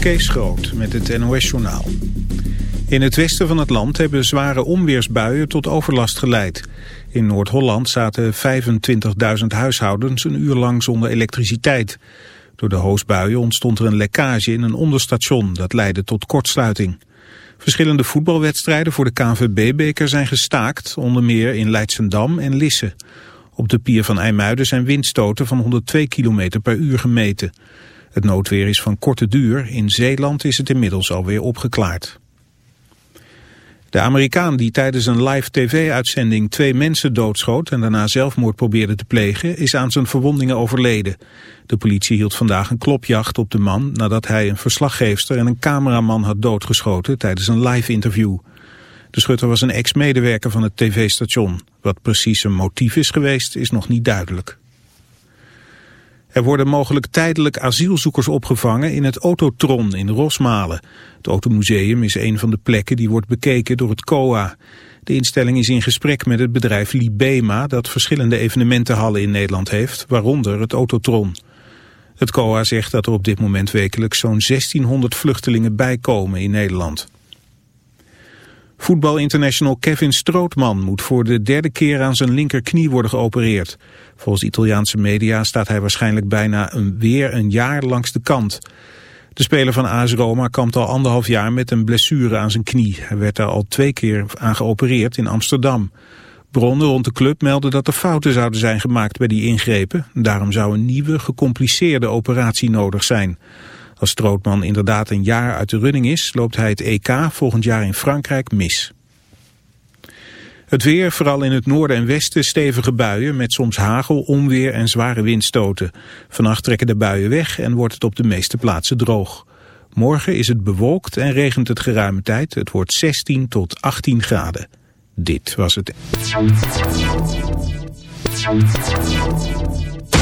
Kees Groot met het NOS-journaal. In het westen van het land hebben zware onweersbuien tot overlast geleid. In Noord-Holland zaten 25.000 huishoudens een uur lang zonder elektriciteit. Door de hoosbuien ontstond er een lekkage in een onderstation. Dat leidde tot kortsluiting. Verschillende voetbalwedstrijden voor de KNVB-beker zijn gestaakt, onder meer in Leidsendam en Lisse. Op de pier van IJmuiden zijn windstoten van 102 km per uur gemeten. Het noodweer is van korte duur. In Zeeland is het inmiddels alweer opgeklaard. De Amerikaan die tijdens een live tv-uitzending twee mensen doodschoot en daarna zelfmoord probeerde te plegen, is aan zijn verwondingen overleden. De politie hield vandaag een klopjacht op de man nadat hij een verslaggeefster en een cameraman had doodgeschoten tijdens een live interview. De schutter was een ex-medewerker van het tv-station. Wat precies zijn motief is geweest is nog niet duidelijk. Er worden mogelijk tijdelijk asielzoekers opgevangen in het Autotron in Rosmalen. Het Automuseum is een van de plekken die wordt bekeken door het COA. De instelling is in gesprek met het bedrijf Libema dat verschillende evenementenhallen in Nederland heeft, waaronder het Autotron. Het COA zegt dat er op dit moment wekelijks zo'n 1600 vluchtelingen bijkomen in Nederland. Voetbalinternational Kevin Strootman moet voor de derde keer aan zijn linkerknie worden geopereerd. Volgens Italiaanse media staat hij waarschijnlijk bijna een, weer een jaar langs de kant. De speler van AS Roma kampt al anderhalf jaar met een blessure aan zijn knie. Hij werd daar al twee keer aan geopereerd in Amsterdam. Bronnen rond de club melden dat er fouten zouden zijn gemaakt bij die ingrepen. Daarom zou een nieuwe, gecompliceerde operatie nodig zijn. Als Strootman inderdaad een jaar uit de running is, loopt hij het EK volgend jaar in Frankrijk mis. Het weer, vooral in het noorden en westen, stevige buien met soms hagel, onweer en zware windstoten. Vannacht trekken de buien weg en wordt het op de meeste plaatsen droog. Morgen is het bewolkt en regent het geruime tijd. Het wordt 16 tot 18 graden. Dit was het.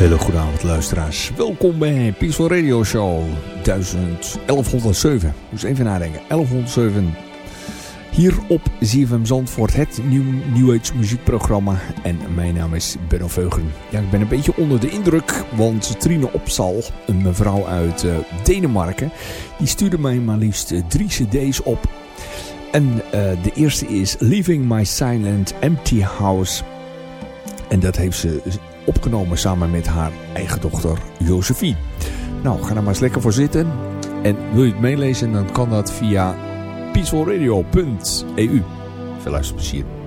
Hele goede avond luisteraars. Welkom bij Peaceful Radio Show 1107. Dus even nadenken. 1107. Hier op ZFM Zandvoort, het nieuw New Age muziekprogramma. En mijn naam is Benno Veugen. Ja, ik ben een beetje onder de indruk, want Trine Opsal, een mevrouw uit uh, Denemarken, die stuurde mij maar liefst uh, drie cd's op. En uh, de eerste is Leaving My Silent Empty House. En dat heeft ze opgenomen samen met haar eigen dochter Josephine. Nou, ga er maar eens lekker voor zitten. En wil je het meelezen, dan kan dat via peacefulradio.eu. Veel luisterplezier.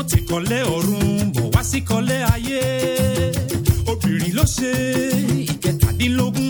mú ti kọ́lé ọ̀run bọ̀ wá sí kọ́lé ayé obìnrin ló ṣe ìkẹtàdínlógún.